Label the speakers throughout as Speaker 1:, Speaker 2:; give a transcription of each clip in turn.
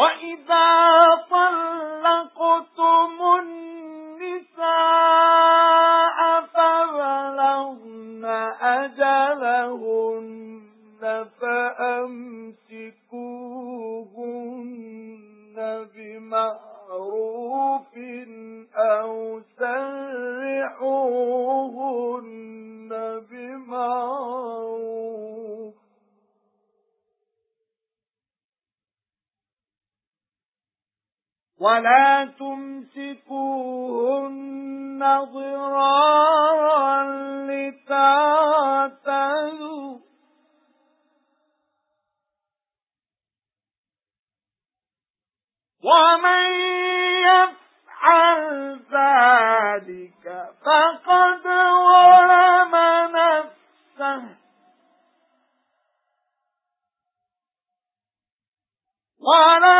Speaker 1: وَإِذَا طَلَّقْتُمُ النِّسَاءَ فَبَلَغْنَ أَجَلَهُنَّ فَأَمْسِكُوهُنَّ وَلَا تُمْسِكُوهُنَّ ضِرَارًا لِتَعْتَدُوا وَمَن يَفْعَلْ ذَلِكَ فَقَدْ ظَلَمَ نَفْسَهُ وَلَا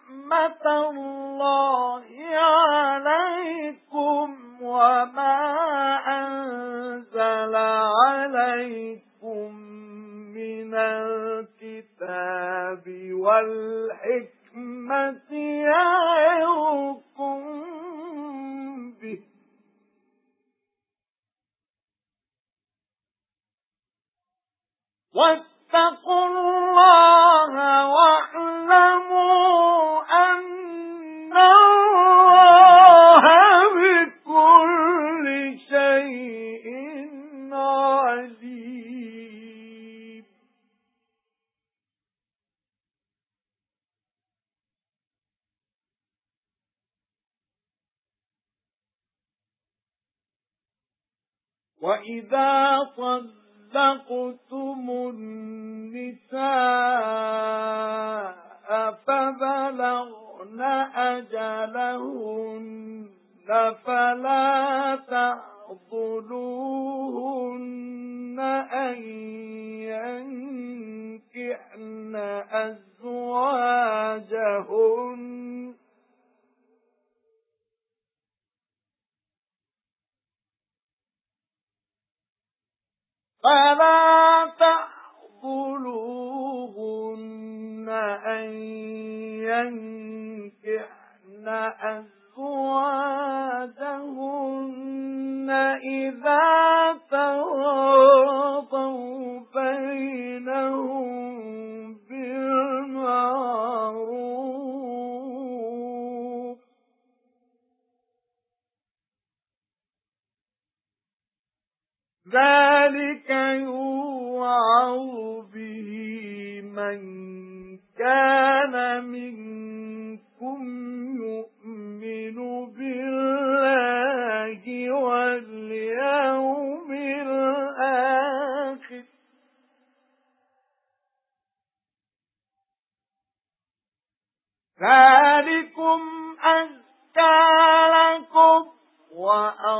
Speaker 1: الله عليكم وما أنزل عليكم من الكتاب والحكمة يعظكم به واتقوا الله وإذا طلقتم فلا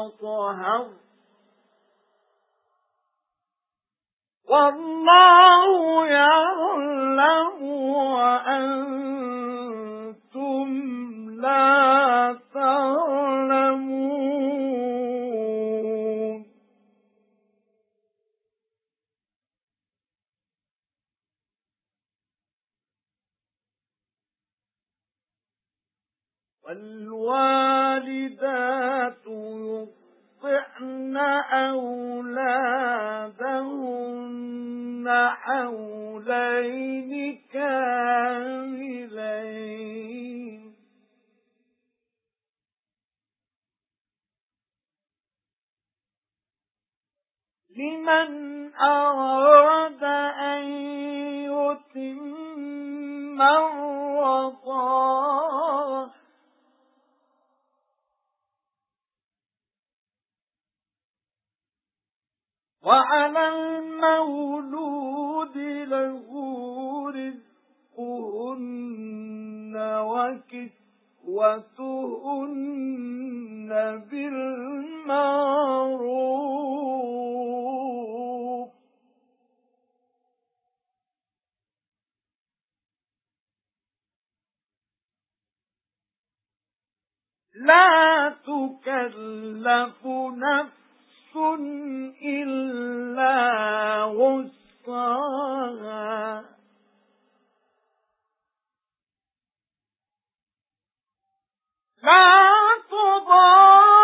Speaker 1: وأطهر والله يعلم وأنتم والوالدات يرضعن أولادهن حولين كاملين. لمن أراد أن يتم الرضاعة وعلى المولود له رزقهن وكسوتهن بالمعروف. لا تكلف نفس إلا وسعها. لا تضار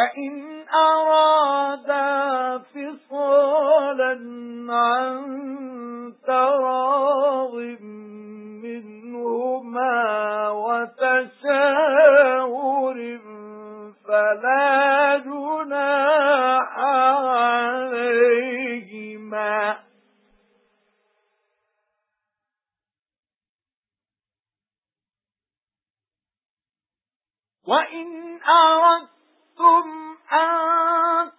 Speaker 1: فإن أرادا فصالا عن تراض منهما وتشاور فلا جناح عليهما وإن أردتم أن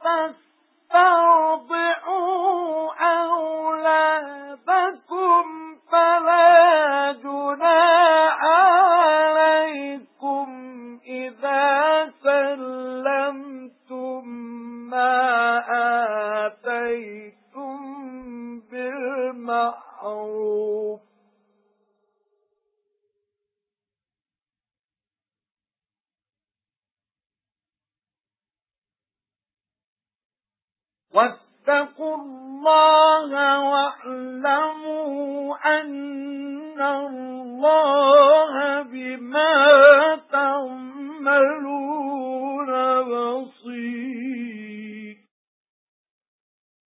Speaker 1: تسترضعوا أولادكم فلا عليكم إذا سلمتم ما آتيتم واتقوا الله واعلموا أن الله